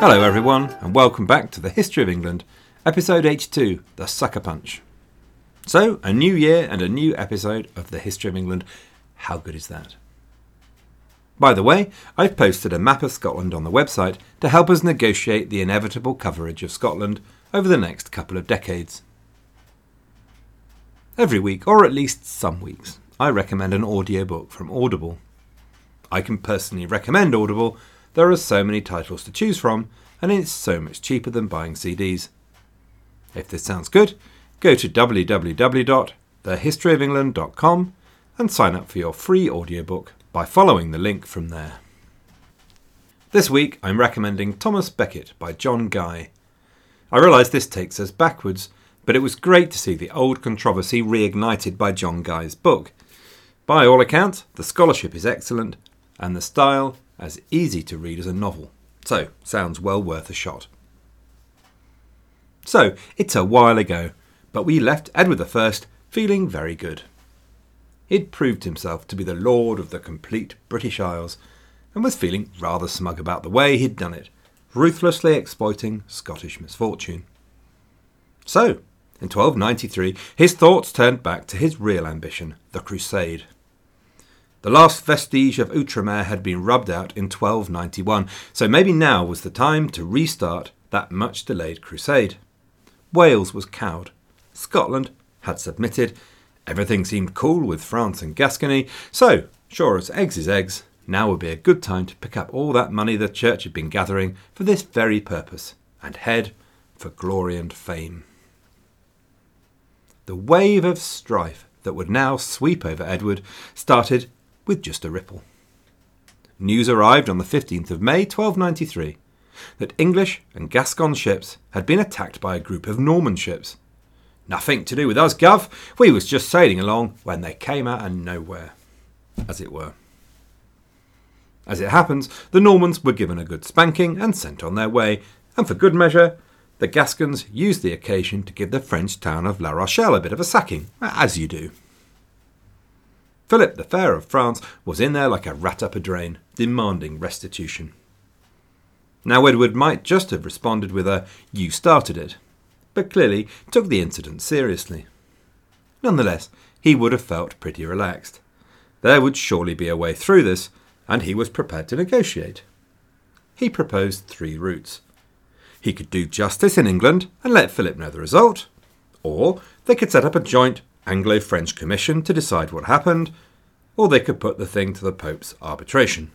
Hello, everyone, and welcome back to the History of England, episode 82 The Sucker Punch. So, a new year and a new episode of the History of England. How good is that? By the way, I've posted a map of Scotland on the website to help us negotiate the inevitable coverage of Scotland over the next couple of decades. Every week, or at least some weeks, I recommend an audiobook from Audible. I can personally recommend Audible there are so many titles to choose from, and it's so much cheaper than buying CDs. If this sounds good, go to www.thehistoryofengland.com and sign up for your free audiobook by following the link from there. This week I'm recommending Thomas Becket by John Guy. I realise this takes us backwards, but it was great to see the old controversy reignited by John Guy's book. By all accounts, the scholarship is excellent, and the style as easy to read as a novel. So, sounds well worth a shot. So, it's a while ago, but we left Edward I feeling very good. He'd proved himself to be the lord of the complete British Isles and was feeling rather smug about the way he'd done it, ruthlessly exploiting Scottish misfortune. So, in 1293, his thoughts turned back to his real ambition, the Crusade. The last vestige of Outremer had been rubbed out in 1291, so maybe now was the time to restart that much delayed crusade. Wales was cowed. Scotland had submitted. Everything seemed cool with France and Gascony, so, sure as eggs is eggs, now would be a good time to pick up all that money the church had been gathering for this very purpose and head for glory and fame. The wave of strife that would now sweep over Edward started with just a ripple. News arrived on the 15th of May 1293 that English and Gascon ships had been attacked by a group of Norman ships. Nothing to do with us, Gov. We was just sailing along when they came out of nowhere, as it were. As it happens, the Normans were given a good spanking and sent on their way, and for good measure, the Gascons used the occasion to give the French town of La Rochelle a bit of a sacking, as you do. Philip the Fair of France was in there like a rat up a drain, demanding restitution. Now, Edward might just have responded with a, You started it, but clearly took the incident seriously. Nonetheless, he would have felt pretty relaxed. There would surely be a way through this, and he was prepared to negotiate. He proposed three routes. He could do justice in England and let Philip know the result, or they could set up a joint Anglo French Commission to decide what happened, or they could put the thing to the Pope's arbitration.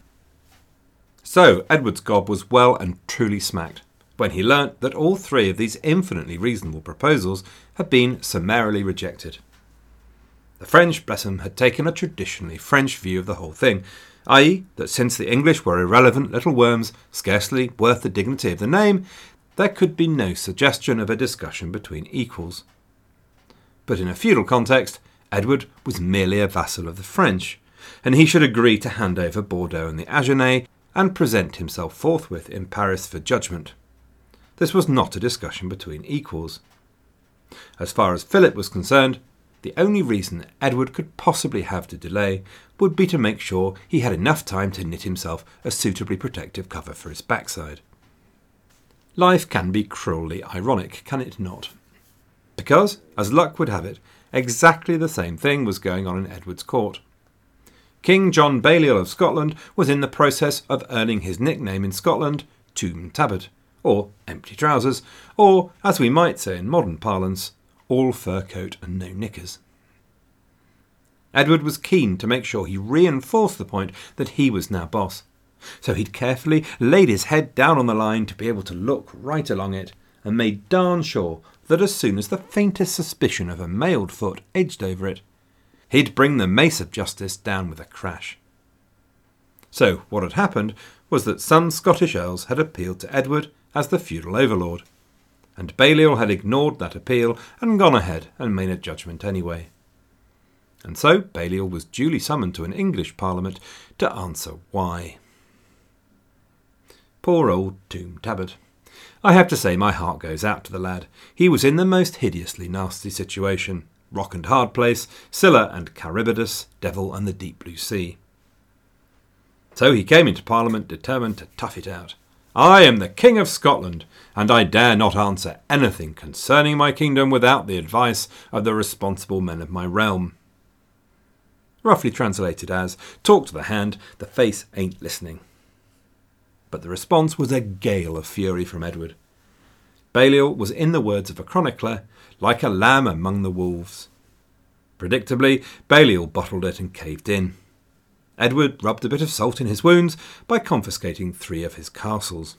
So Edward's gob was well and truly smacked when he learnt that all three of these infinitely reasonable proposals had been summarily rejected. The French, bless them, had taken a traditionally French view of the whole thing, i.e., that since the English were irrelevant little worms, scarcely worth the dignity of the name, there could be no suggestion of a discussion between equals but in a feudal context, Edward was merely a vassal of the French, and he should agree to hand over Bordeaux and the Agenais and present himself forthwith in Paris for judgment. This was not a discussion between equals. As far as Philip was concerned, the only reason Edward could possibly have to delay would be to make sure he had enough time to knit himself a suitably protective cover for his backside. Life can be cruelly ironic, can it not? Because, as luck would have it, exactly the same thing was going on in Edward's court. King John Balliol of Scotland was in the process of earning his nickname in Scotland, Toom Tabard, or empty trousers, or, as we might say in modern parlance, all fur coat and no knickers. Edward was keen to make sure he reinforced the point that he was now boss, so he'd carefully laid his head down on the line to be able to look right along it, and made darn sure that as soon as the faintest suspicion of a mailed foot edged over it, he'd bring the mace of justice down with a crash. So, what had happened was that some Scottish earls had appealed to Edward as the feudal overlord, and Balliol had ignored that appeal and gone ahead and made a judgment anyway. And so Balliol was duly summoned to an English Parliament to answer why. Poor old Toom Tabard. I have to say my heart goes out to the lad. He was in the most hideously nasty situation. Rock and Hard Place, Scylla and Charybdis, Devil and the Deep Blue Sea. So he came into Parliament determined to tough it out. I am the King of Scotland, and I dare not answer anything concerning my kingdom without the advice of the responsible men of my realm. Roughly translated as Talk to the hand, the face ain't listening. But the response was a gale of fury from Edward. Balliol was, in the words of a chronicler, like a lamb among the wolves. Predictably, Balliol bottled it and caved in. Edward rubbed a bit of salt in his wounds by confiscating three of his castles.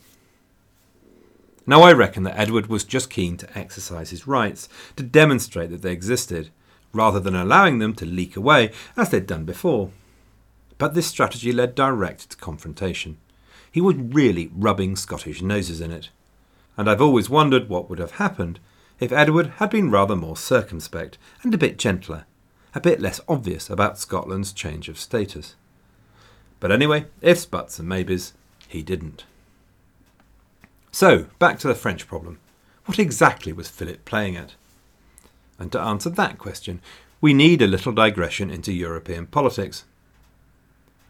Now, I reckon that Edward was just keen to exercise his rights, to demonstrate that they existed, rather than allowing them to leak away as they'd done before. But this strategy led direct to confrontation. He was really rubbing Scottish noses in it. And I've always wondered what would have happened if Edward had been rather more circumspect and a bit gentler, a bit less obvious about Scotland's change of status. But anyway, ifs, buts, and maybes, he didn't. So, back to the French problem. What exactly was Philip playing at? And to answer that question, we need a little digression into European politics.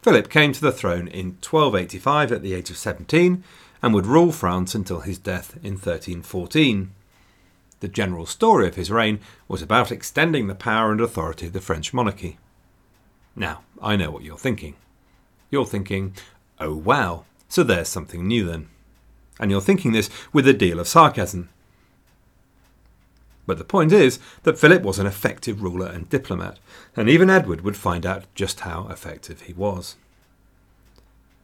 Philip came to the throne in 1285 at the age of 17 and would rule France until his death in 1314. The general story of his reign was about extending the power and authority of the French monarchy. Now, I know what you're thinking. You're thinking, oh wow, so there's something new then. And you're thinking this with a deal of sarcasm. But the point is that Philip was an effective ruler and diplomat, and even Edward would find out just how effective he was.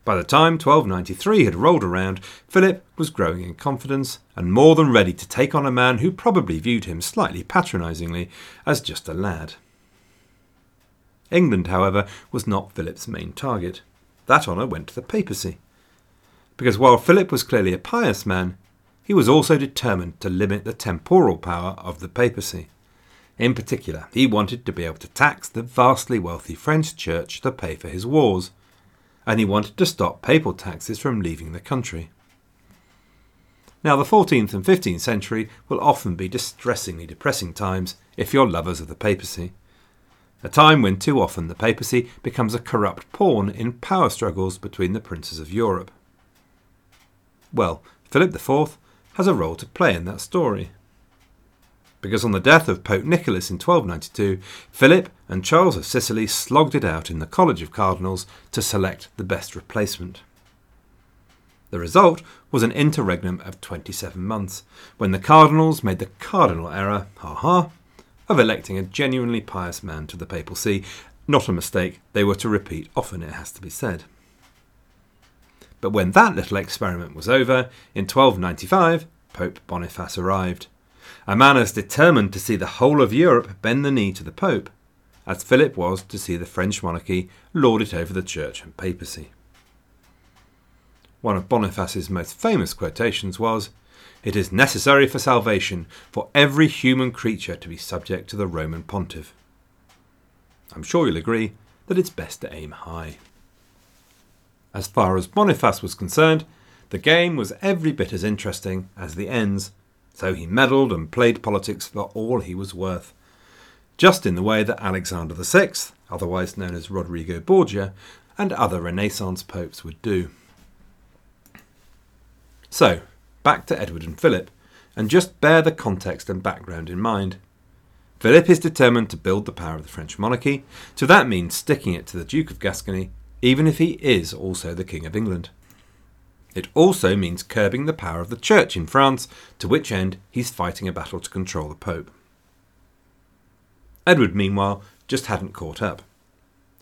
By the time 1293 had rolled around, Philip was growing in confidence and more than ready to take on a man who probably viewed him slightly patronisingly as just a lad. England, however, was not Philip's main target. That honour went to the papacy. Because while Philip was clearly a pious man, he was also determined to limit the temporal power of the papacy. In particular, he wanted to be able to tax the vastly wealthy French church to pay for his wars and he wanted to stop papal taxes from leaving the country. Now, the 14th and 15th century will often be distressingly depressing times if you're lovers of the papacy. A time when too often the papacy becomes a corrupt pawn in power struggles between the princes of Europe. Well, Philip IV has a role to play in that story because on the death of Pope Nicholas in 1292, Philip and Charles of Sicily slogged it out in the College of Cardinals to select the best replacement. The result was an interregnum of 27 months, when the cardinals made the cardinal error, ha ha, of electing a genuinely pious man to the papal see, not a mistake they were to repeat often, it has to be said. But when that little experiment was over, in 1295, Pope Boniface arrived a man as determined to see the whole of Europe bend the knee to the Pope as Philip was to see the French monarchy lord it over the Church and papacy. One of Boniface's most famous quotations was, It is necessary for salvation for every human creature to be subject to the Roman pontiff. I'm sure you'll agree that it's best to aim high. As far as Boniface was concerned, the game was every bit as interesting as the ends so he meddled and played politics for all he was worth, just in the way that Alexander VI, otherwise known as Rodrigo Borgia, and other Renaissance popes would do. So, back to Edward and Philip, and just bear the context and background in mind. Philip is determined to build the power of the French monarchy, so that means sticking it to the Duke of Gascony, even if he is also the King of England. It also means curbing the power of the Church in France, to which end he's fighting a battle to control the Pope. Edward, meanwhile, just hadn't caught up.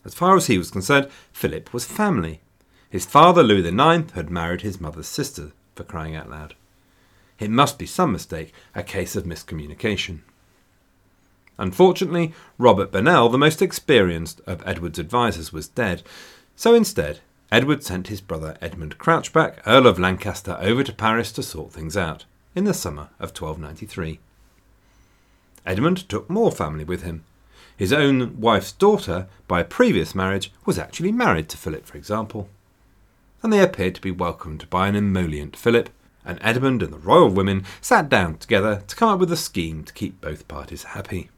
As far as he was concerned, Philip was family. His father, Louis IX, had married his mother's sister, for crying out loud. It must be some mistake, a case of miscommunication. Unfortunately, Robert Burnell, the most experienced of Edward's advisers, was dead, so instead Edward sent his brother Edmund Crouchback, Earl of Lancaster, over to Paris to sort things out in the summer of 1293. Edmund took more family with him. His own wife's daughter, by a previous marriage, was actually married to Philip, for example. And they appeared to be welcomed by an emollient Philip, and Edmund and the royal women sat down together to come up with a scheme to keep both parties happy.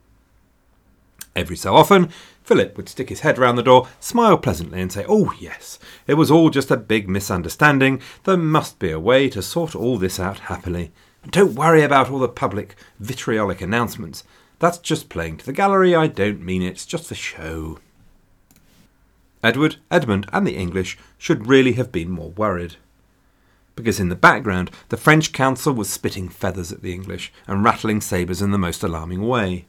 Every so often, Philip would stick his head round the door, smile pleasantly, and say, Oh, yes, it was all just a big misunderstanding. There must be a way to sort all this out happily. Don't worry about all the public vitriolic announcements. That's just playing to the gallery. I don't mean it. It's just for show. Edward, Edmund, and the English should really have been more worried. Because in the background, the French council was spitting feathers at the English and rattling sabres in the most alarming way.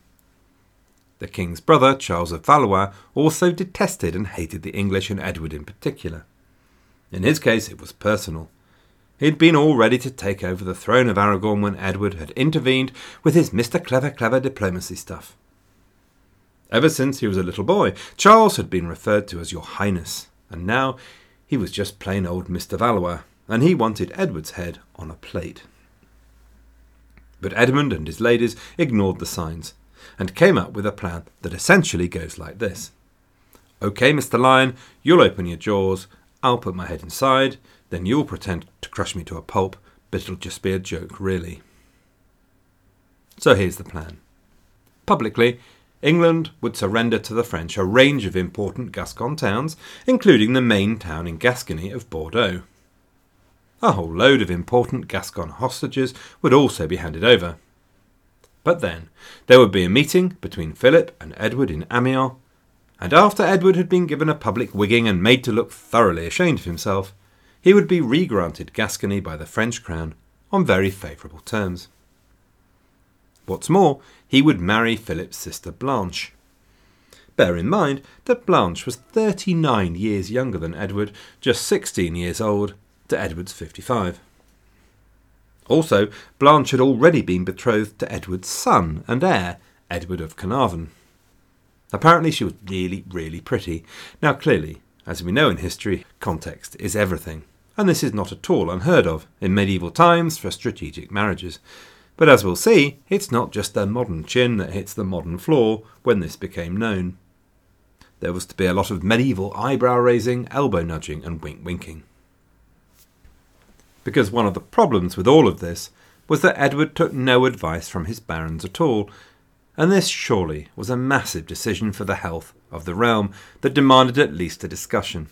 The king's brother, Charles of Valois, also detested and hated the English and Edward in particular. In his case, it was personal. He had been all ready to take over the throne of Aragon when Edward had intervened with his Mr. Clever Clever diplomacy stuff. Ever since he was a little boy, Charles had been referred to as Your Highness, and now he was just plain old Mr. Valois, and he wanted Edward's head on a plate. But Edmund and his ladies ignored the signs and came up with a plan that essentially goes like this OK, Mr. Lion, you'll open your jaws, I'll put my head inside, then you'll pretend to crush me to a pulp, but it'll just be a joke, really. So here's the plan. Publicly, England would surrender to the French a range of important Gascon towns, including the main town in Gascony of Bordeaux. A whole load of important Gascon hostages would also be handed over. But then there would be a meeting between Philip and Edward in Amiens, and after Edward had been given a public wigging and made to look thoroughly ashamed of himself, he would be re-granted Gascony by the French crown on very favourable terms. What's more, he would marry Philip's sister Blanche. Bear in mind that Blanche was 39 years younger than Edward, just 16 years old, to Edward's 55. Also, Blanche had already been betrothed to Edward's son and heir, Edward of Carnarvon. Apparently, she was really, really pretty. Now, clearly, as we know in history, context is everything, and this is not at all unheard of in medieval times for strategic marriages. But as we'll see, it's not just their modern chin that hits the modern floor when this became known. There was to be a lot of medieval eyebrow raising, elbow nudging, and wink winking. Because one of the problems with all of this was that Edward took no advice from his barons at all, and this surely was a massive decision for the health of the realm that demanded at least a discussion.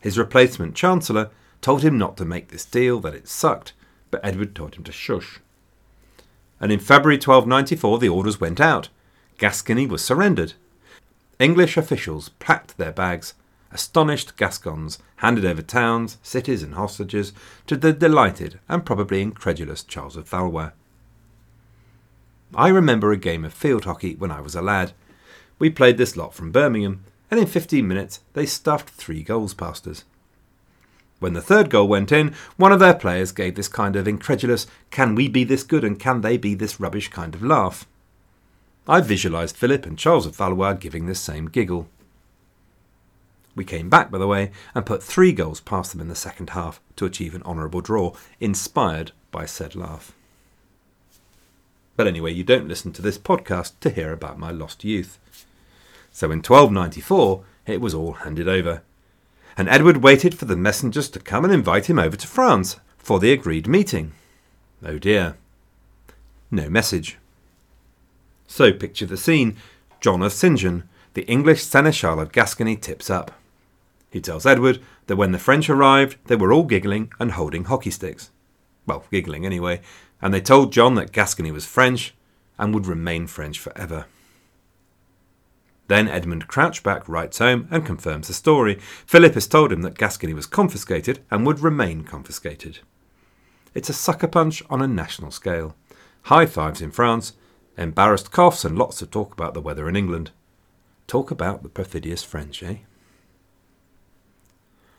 His replacement chancellor told him not to make this deal, that it sucked, but Edward told him to shush and in February 1294 the orders went out. Gascony was surrendered. English officials packed their bags. Astonished Gascons handed over towns, cities, and hostages to the delighted and probably incredulous Charles of Valois. I remember a game of field hockey when I was a lad. We played this lot from Birmingham, and in 15 minutes they stuffed three goals past us. When the third goal went in, one of their players gave this kind of incredulous, can we be this good and can they be this rubbish kind of laugh. I visualised Philip and Charles of Valois giving this same giggle. We came back, by the way, and put three goals past them in the second half to achieve an honourable draw, inspired by said laugh. But anyway, you don't listen to this podcast to hear about my lost youth. So in 1294, it was all handed over and Edward waited for the messengers to come and invite him over to France for the agreed meeting. Oh dear. No message. So picture the scene. John of St. John, the English seneschal of Gascony, tips up. He tells Edward that when the French arrived, they were all giggling and holding hockey sticks. Well, giggling anyway, and they told John that Gascony was French and would remain French forever. Then Edmund Crouchback writes home and confirms the story. Philip has told him that Gascony was confiscated and would remain confiscated. It's a sucker punch on a national scale. High fives in France, embarrassed coughs, and lots of talk about the weather in England. Talk about the perfidious French, eh?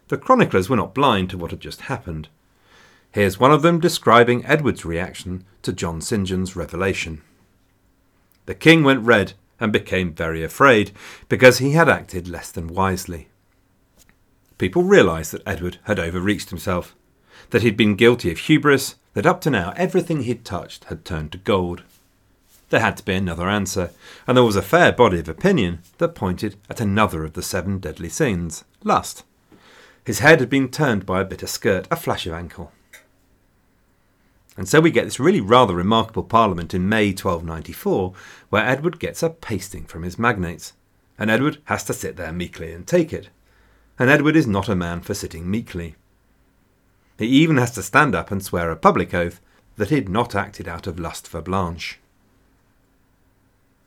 The chroniclers were not blind to what had just happened. Here's one of them describing Edward's reaction to John St. John's revelation. The king went red and became very afraid because he had acted less than wisely. People realised that Edward had overreached himself, that he'd been guilty of hubris, that up to now everything he'd touched had turned to gold. There had to be another answer, and there was a fair body of opinion that pointed at another of the seven deadly sins lust. His head had been turned by a bit of skirt, a flash of ankle. And so we get this really rather remarkable parliament in May 1294, where Edward gets a pasting from his magnates, and Edward has to sit there meekly and take it. And Edward is not a man for sitting meekly. He even has to stand up and swear a public oath that he'd not acted out of lust for Blanche.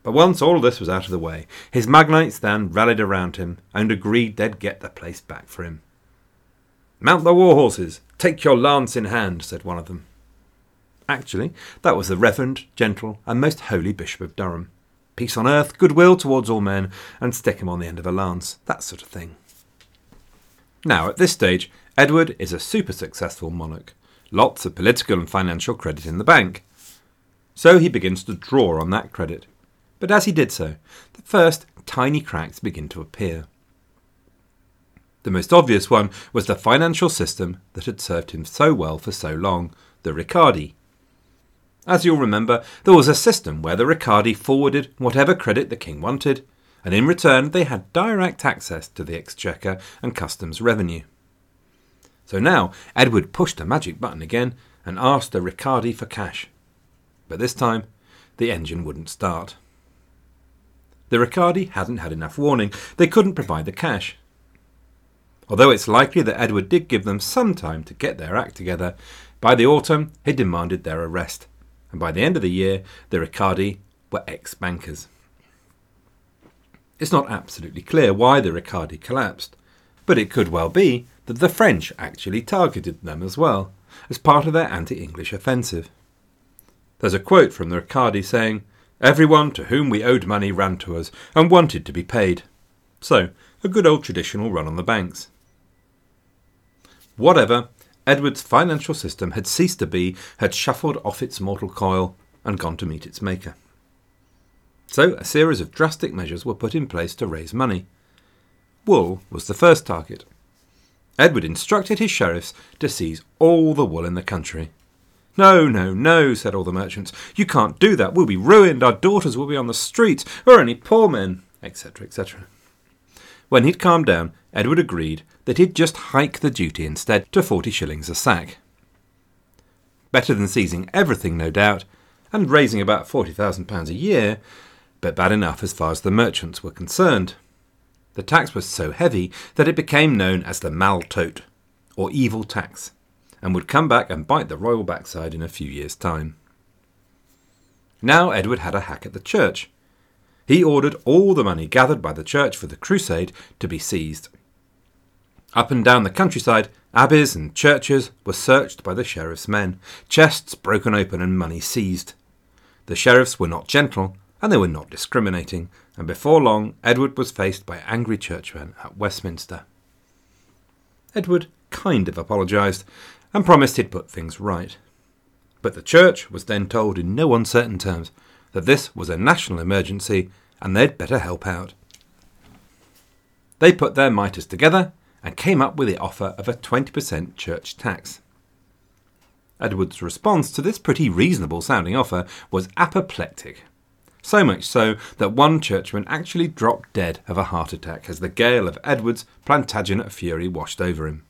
But once all this was out of the way, his magnates then rallied around him and agreed they'd get the place back for him. Mount the war horses, take your lance in hand, said one of them. Actually, that was the reverend, gentle, and most holy Bishop of Durham. Peace on earth, goodwill towards all men, and stick him on the end of a lance, that sort of thing. Now, at this stage, Edward is a super successful monarch, lots of political and financial credit in the bank. So he begins to draw on that credit. But as he did so, the first tiny cracks begin to appear. The most obvious one was the financial system that had served him so well for so long, the Ricardi. As you'll remember, there was a system where the Ricardi forwarded whatever credit the king wanted, and in return they had direct access to the exchequer and customs revenue. So now Edward pushed a magic button again and asked the Ricardi for cash. But this time the engine wouldn't start. The Ricardi hadn't had enough warning. They couldn't provide the cash. Although it's likely that Edward did give them some time to get their act together, by the autumn he demanded their arrest, and by the end of the year the Ricardi were ex bankers. It's not absolutely clear why the Ricardi collapsed, but it could well be that the French actually targeted them as well, as part of their anti English offensive. There's a quote from the Ricardi saying, Everyone to whom we owed money ran to us and wanted to be paid. So, a good old traditional run on the banks. Whatever, Edward's financial system had ceased to be, had shuffled off its mortal coil, and gone to meet its maker. So a series of drastic measures were put in place to raise money. Wool was the first target. Edward instructed his sheriffs to seize all the wool in the country. No, no, no, said all the merchants. You can't do that. We'll be ruined. Our daughters will be on the streets. We're only poor men, etc., etc. When he'd calmed down, Edward agreed that he'd just hike the duty instead to forty shillings a sack. Better than seizing everything, no doubt, and raising about £40,000 a year, but bad enough as far as the merchants were concerned. The tax was so heavy that it became known as the maltote, or evil tax, and would come back and bite the royal backside in a few years' time. Now Edward had a hack at the church. He ordered all the money gathered by the church for the crusade to be seized. Up and down the countryside, abbeys and churches were searched by the sheriff's men, chests broken open and money seized. The sheriffs were not gentle, and they were not discriminating, and before long Edward was faced by angry churchmen at Westminster. Edward kind of apologised and promised he'd put things right. But the church was then told in no uncertain terms that this was a national emergency and they'd better help out. They put their mitres together and came up with the offer of a 20% church tax. Edward's response to this pretty reasonable sounding offer was apoplectic. So much so that one churchman actually dropped dead of a heart attack as the gale of Edward's Plantagenet fury washed over him.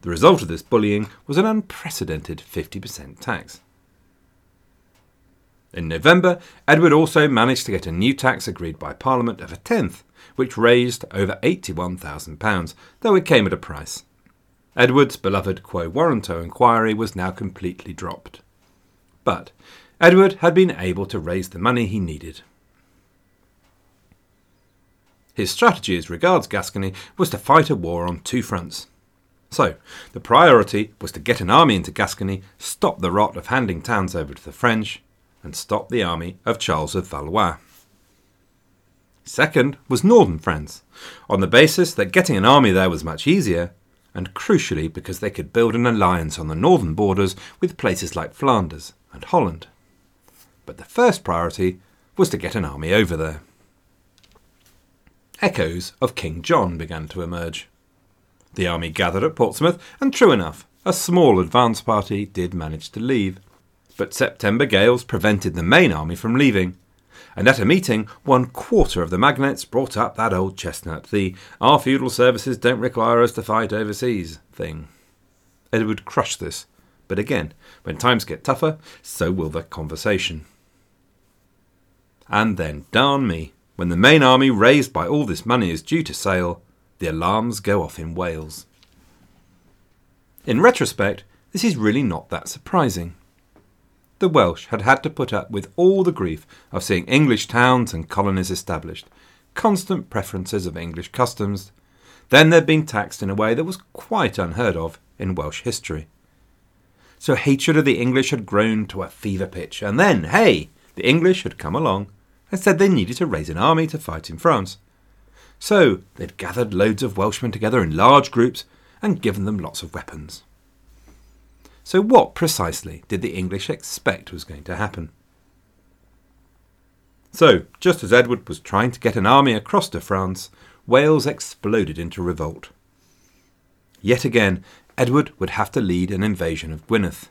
The result of this bullying was an unprecedented 50% tax. In November, Edward also managed to get a new tax agreed by Parliament of a tenth, which raised over £81,000, though it came at a price. Edward's beloved Quo Warranto inquiry was now completely dropped. But Edward had been able to raise the money he needed. His strategy as regards Gascony was to fight a war on two fronts. So, the priority was to get an army into Gascony, stop the rot of handing towns over to the French, and stop the army of Charles of Valois. Second was northern France, on the basis that getting an army there was much easier, and crucially because they could build an alliance on the northern borders with places like Flanders and Holland. But the first priority was to get an army over there. Echoes of King John began to emerge. The army gathered at Portsmouth, and true enough, a small advance party did manage to leave. But September gales prevented the main army from leaving. And at a meeting, one quarter of the magnates brought up that old chestnut, the our feudal services don't require us to fight overseas thing. Edward crushed this, But again, when times get tougher, so will the conversation. And then, darn me, when the main army raised by all this money is due to sail, the alarms go off in Wales. In retrospect, this is really not that surprising. The Welsh had had to put up with all the grief of seeing English towns and colonies established, constant preferences of English customs. Then they'd been taxed in a way that was quite unheard of in Welsh history. So hatred of the English had grown to a fever pitch, and then, hey, the English had come along and said they needed to raise an army to fight in France. So they'd gathered loads of Welshmen together in large groups and given them lots of weapons. So, what precisely did the English expect was going to happen? So, just as Edward was trying to get an army across to France, Wales exploded into revolt. Yet again, Edward would have to lead an invasion of Gwynedd.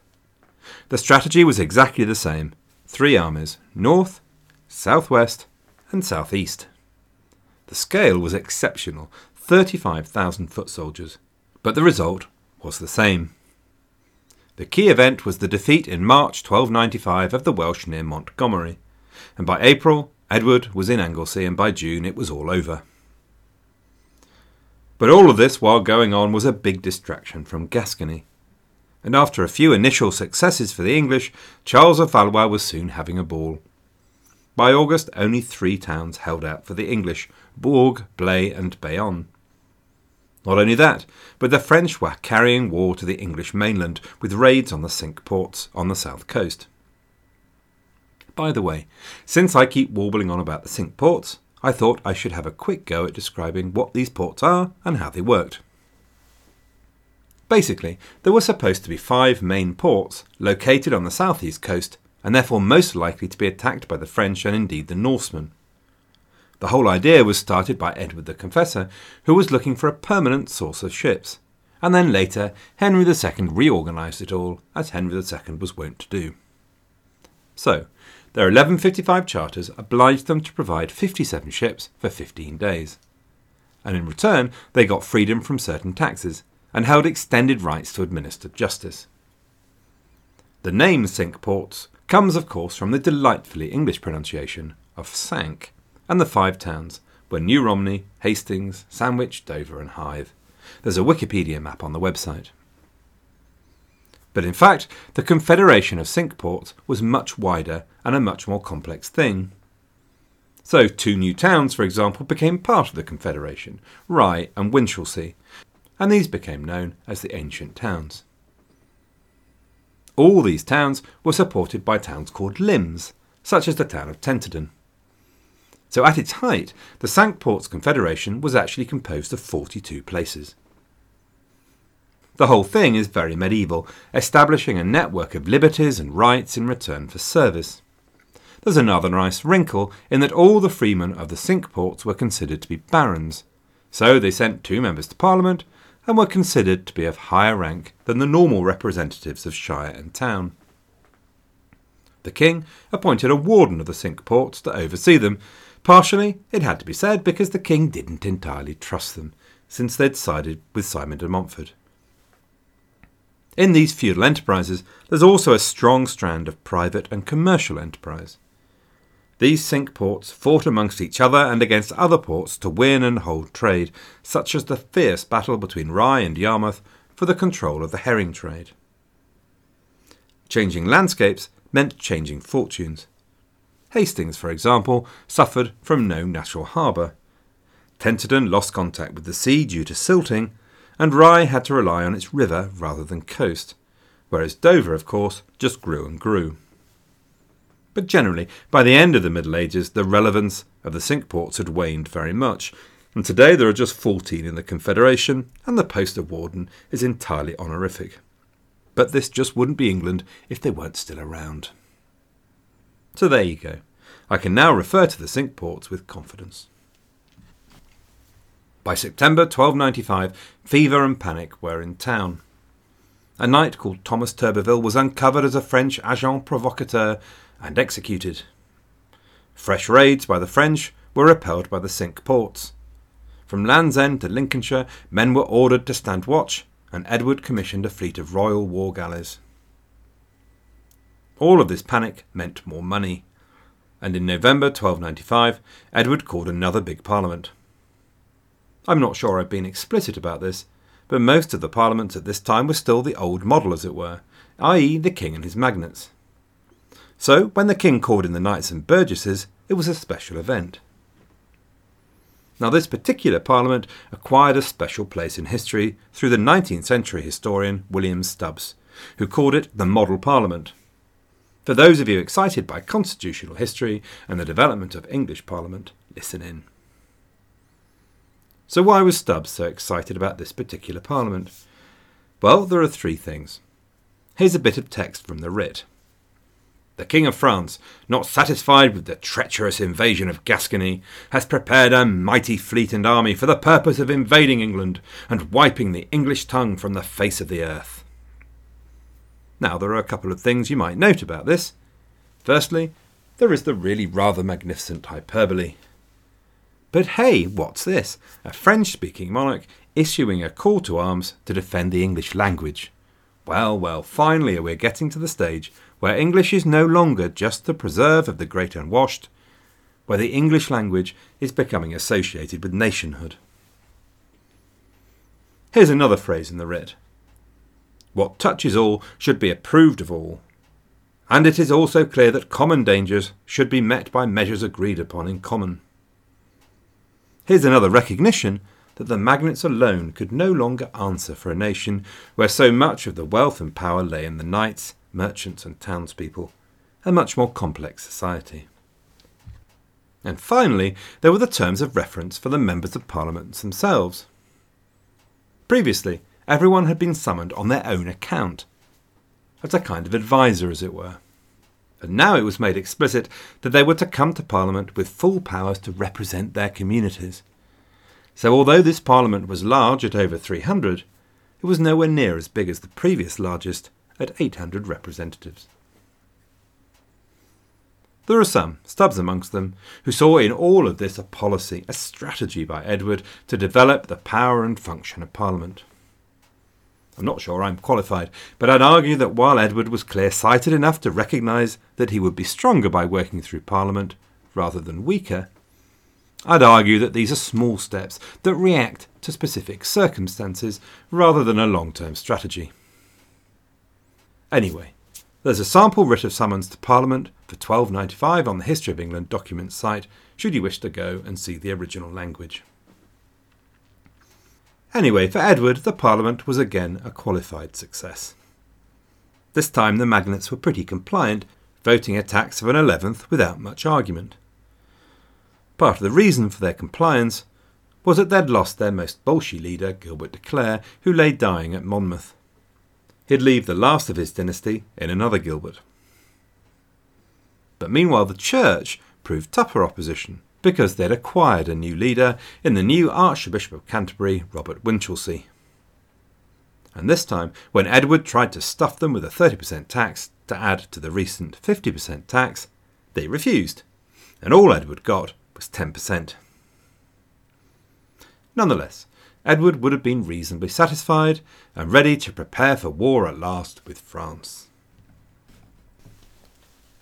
The strategy was exactly the same three armies north, southwest, and southeast. The scale was exceptional 35,000 foot soldiers, but the result was the same. The key event was the defeat in March 1295 of the Welsh near Montgomery, and by April Edward was in Anglesey, and by June it was all over. But all of this while going on was a big distraction from Gascony. And after a few initial successes for the English, Charles of Valois was soon having a ball. By August, only three towns held out for the English Bourg, Blaye, and Bayonne. Not only that, but the French were carrying war to the English mainland with raids on the Cinque Ports on the south coast. By the way, since I keep warbling on about the Cinque Ports, I thought I should have a quick go at describing what these ports are and how they worked. Basically, there were supposed to be five main ports located on the southeast coast and therefore most likely to be attacked by the French and indeed the Norsemen. The whole idea was started by Edward the Confessor, who was looking for a permanent source of ships, and then later Henry II reorganised it all, as Henry II was wont to do. So, their 1155 charters obliged them to provide 57 ships for 15 days. And in return, they got freedom from certain taxes and held extended rights to administer justice. The name Cinque Ports comes, of course, from the delightfully English pronunciation of Sank, and the five towns were New Romney, Hastings, Sandwich, Dover, and Hythe. There's a Wikipedia map on the website. But in fact, the Confederation of Cinque Ports was much wider and a much more complex thing. So, two new towns, for example, became part of the Confederation Rye and Winchelsea, and these became known as the Ancient Towns. All these towns were supported by towns called limbs, such as the town of Tenterden. So at its height, the Cinque Ports Confederation was actually composed of 42 places. The whole thing is very medieval, establishing a network of liberties and rights in return for service. There's another nice wrinkle in that all the freemen of the Cinque Ports were considered to be barons, so they sent two members to Parliament and were considered to be of higher rank than the normal representatives of shire and town. The king appointed a warden of the Cinque Ports to oversee them, Partially, it had to be said because the king didn't entirely trust them, since they'd sided with Simon de Montfort. In these feudal enterprises, there's also a strong strand of private and commercial enterprise. These Cinque ports fought amongst each other and against other ports to win and hold trade, such as the fierce battle between Rye and Yarmouth for the control of the herring trade. Changing landscapes meant changing fortunes. Hastings, for example, suffered from no natural harbour. Tenterden lost contact with the sea due to silting, and Rye had to rely on its river rather than coast, whereas Dover, of course, just grew and grew. But generally, by the end of the Middle Ages, the relevance of the Cinque Ports had waned very much, and today there are just 14 in the Confederation, and the post of Warden is entirely honorific. But this just wouldn't be England if they weren't still around. So there you go. I can now refer to the Cinque Ports with confidence. By September 1295, fever and panic were in town. A knight called Thomas Turberville was uncovered as a French agent provocateur and executed. Fresh raids by the French were repelled by the Cinque Ports. From Land's End to Lincolnshire, men were ordered to stand watch, and Edward commissioned a fleet of royal war galleys. All of this panic meant more money, and in November 1295, Edward called another big parliament. I'm not sure I've been explicit about this, but most of the parliaments at this time were still the old model, as it were, i.e., the king and his magnates. So, when the king called in the knights and burgesses, it was a special event. Now, this particular parliament acquired a special place in history through the 19th century historian William Stubbs, who called it the Model Parliament. For those of you excited by constitutional history and the development of English Parliament, listen in. So, why was Stubbs so excited about this particular Parliament? Well, there are three things. Here's a bit of text from the writ. The King of France, not satisfied with the treacherous invasion of Gascony, has prepared a mighty fleet and army for the purpose of invading England and wiping the English tongue from the face of the earth. Now, there are a couple of things you might note about this. Firstly, there is the really rather magnificent hyperbole. But hey, what's this? A French speaking monarch issuing a call to arms to defend the English language. Well, well, finally we're getting to the stage where English is no longer just the preserve of the great unwashed, where the English language is becoming associated with nationhood. Here's another phrase in the writ What touches all should be approved of all. And it is also clear that common dangers should be met by measures agreed upon in common. Here's another recognition that the magnates alone could no longer answer for a nation where so much of the wealth and power lay in the knights, merchants, and townspeople, a much more complex society. And finally, there were the terms of reference for the members of parliaments themselves. Previously, everyone had been summoned on their own account, as a kind of adviser, as it were. And now it was made explicit that they were to come to Parliament with full powers to represent their communities. So, although this Parliament was large at over 300, it was nowhere near as big as the previous largest at 800 representatives. There are some, Stubbs amongst them, who saw in all of this a policy, a strategy by Edward to develop the power and function of Parliament. I'm not sure I'm qualified, but I'd argue that while Edward was clear sighted enough to recognise that he would be stronger by working through Parliament rather than weaker, I'd argue that these are small steps that react to specific circumstances rather than a long term strategy. Anyway, there's a sample writ of summons to Parliament for 1295 on the History of England documents site should you wish to go and see the original language. Anyway, for Edward, the Parliament was again a qualified success. This time the magnates were pretty compliant, voting a tax of an eleventh without much argument. Part of the reason for their compliance was that they'd lost their most bolshy leader, Gilbert de Clare, who lay dying at Monmouth. He'd leave the last of his dynasty in another Gilbert. But meanwhile, the church proved tougher opposition because they'd acquired a new leader in the new Archbishop of Canterbury, Robert Winchelsea. And this time, when Edward tried to stuff them with a 30% tax to add to the recent 50% tax, they refused, and all Edward got was 10%. Nonetheless, Edward would have been reasonably satisfied and ready to prepare for war at last with France.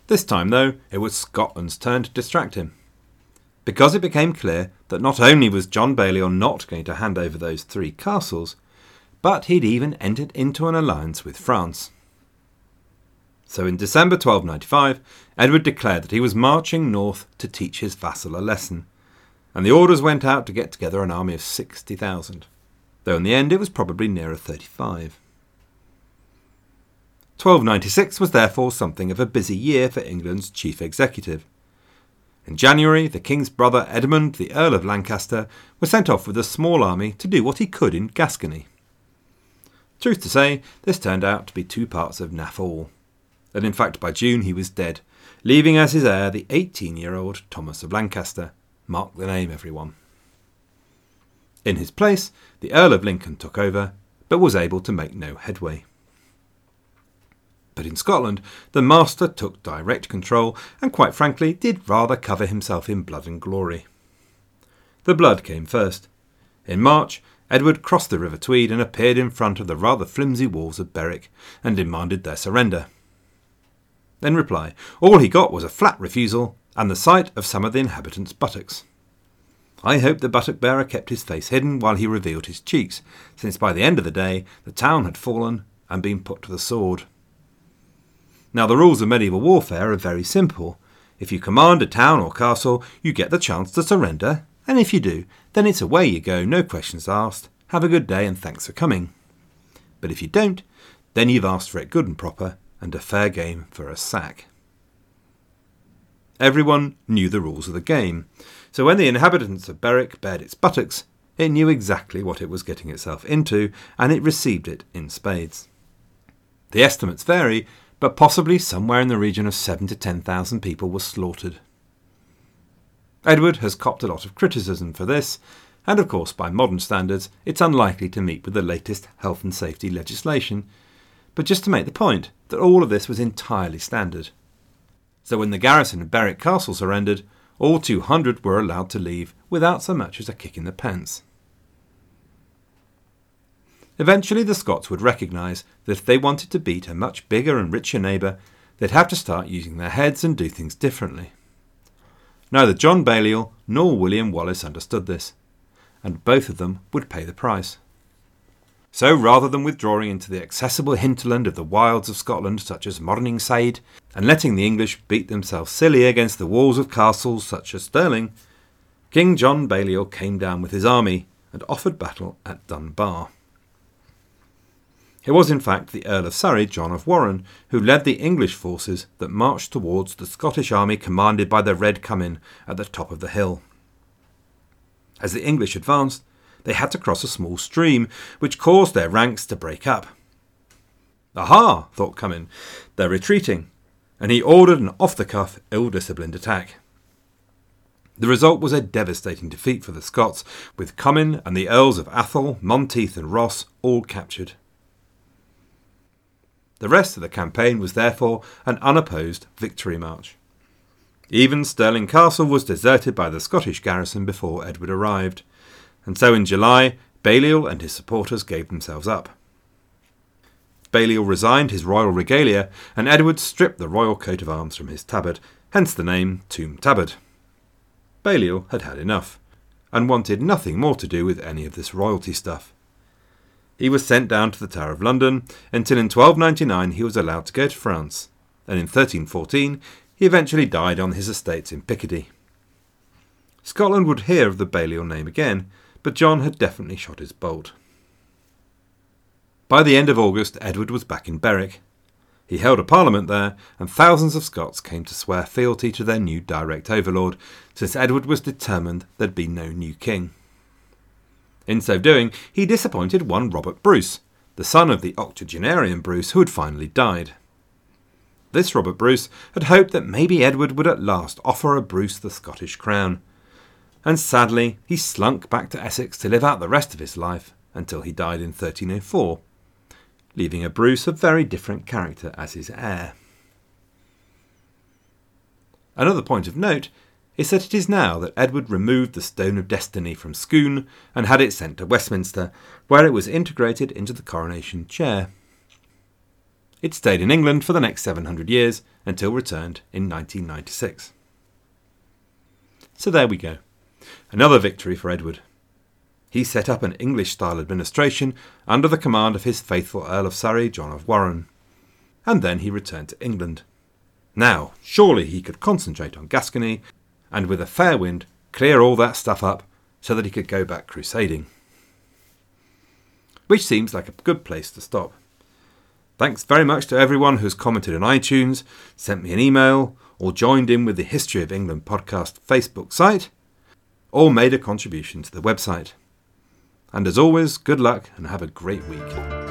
This time, though, it was Scotland's turn to distract him because it became clear that not only was John Balliol not going to hand over those three castles, but he'd even entered into an alliance with France. So in December 1295, Edward declared that he was marching north to teach his vassal a lesson, and the orders went out to get together an army of 60,000, though in the end it was probably nearer 35. 1296 was therefore something of a busy year for England's chief executive. In January, the king's brother Edmund, the Earl of Lancaster, was sent off with a small army to do what he could in Gascony. Truth to say, this turned out to be two parts of naff all, and in fact by June he was dead, leaving as his heir the 18 year old Thomas of Lancaster. Mark the name, everyone. In his place, the Earl of Lincoln took over, but was able to make no headway. But in Scotland, the master took direct control and, quite frankly, did rather cover himself in blood and glory. The blood came first. In March, Edward crossed the River Tweed and appeared in front of the rather flimsy walls of Berwick and demanded their surrender. then reply, all he got was a flat refusal and the sight of some of the inhabitants' buttocks. I hope the buttock bearer kept his face hidden while he revealed his cheeks, since by the end of the day the town had fallen and been put to the sword. Now, the rules of medieval warfare are very simple. If you command a town or castle, you get the chance to surrender, and if you do, then it's away you go, no questions asked. Have a good day and thanks for coming. But if you don't, then you've asked for it good and proper, and a fair game for a sack. Everyone knew the rules of the game, so when the inhabitants of Berwick bared its buttocks, it knew exactly what it was getting itself into, and it received it in spades. The estimates vary, but possibly somewhere in the region of seven to ten thousand people were slaughtered. Edward has copped a lot of criticism for this, and of course, by modern standards, it's unlikely to meet with the latest health and safety legislation. But just to make the point that all of this was entirely standard. So when the garrison of Berwick Castle surrendered, all 200 were allowed to leave without so much as a kick in the pants. Eventually, the Scots would recognise that if they wanted to beat a much bigger and richer neighbour, they'd have to start using their heads and do things differently. Neither John Balliol nor William Wallace understood this, and both of them would pay the price. So rather than withdrawing into the accessible hinterland of the wilds of Scotland, such as Morningside, and letting the English beat themselves silly against the walls of castles such as Stirling, King John Balliol came down with his army and offered battle at Dunbar. It was in fact the Earl of Surrey, John of Warenne, who led the English forces that marched towards the Scottish army commanded by the Red Comyn at the top of the hill. As the English advanced, they had to cross a small stream, which caused their ranks to break up. Aha, thought Comyn, they're retreating, and he ordered an off the cuff, ill disciplined attack. The result was a devastating defeat for the Scots, with Comyn and the Earls of Atholl, Menteith, and Ross all captured. The rest of the campaign was therefore an unopposed victory march. Even Stirling Castle was deserted by the Scottish garrison before Edward arrived, and so in July, Balliol and his supporters gave themselves up. Balliol resigned his royal regalia, and Edward stripped the royal coat of arms from his tabard, hence the name Toom Tabard. Balliol had had enough, and wanted nothing more to do with any of this royalty stuff. He was sent down to the Tower of London until in 1299 he was allowed to go to France, and in 1314 he eventually died on his estates in Picardy. Scotland would hear of the Balliol name again, but John had definitely shot his bolt. By the end of August, Edward was back in Berwick. He held a parliament there, and thousands of Scots came to swear fealty to their new direct overlord, since Edward was determined there'd be no new king. In so doing, he disappointed one Robert Bruce, the son of the octogenarian Bruce who had finally died. This Robert Bruce had hoped that maybe Edward would at last offer a Bruce the Scottish crown. And sadly, he slunk back to Essex to live out the rest of his life until he died in 1304, leaving a Bruce of very different character as his heir. Another point of note is that it is now that Edward removed the Stone of Destiny from Scone and had it sent to Westminster, where it was integrated into the coronation chair. It stayed in England for the next 700 years until returned in 1996. So there we go. Another victory for Edward. He set up an English style administration under the command of his faithful Earl of Surrey, John of Warenne. And then he returned to England. Now, surely he could concentrate on Gascony and with a fair wind clear all that stuff up so that he could go back crusading. Which seems like a good place to stop. Thanks very much to everyone who's commented on iTunes, sent me an email, or joined in with the History of England podcast Facebook site, or made a contribution to the website. And as always, good luck and have a great week.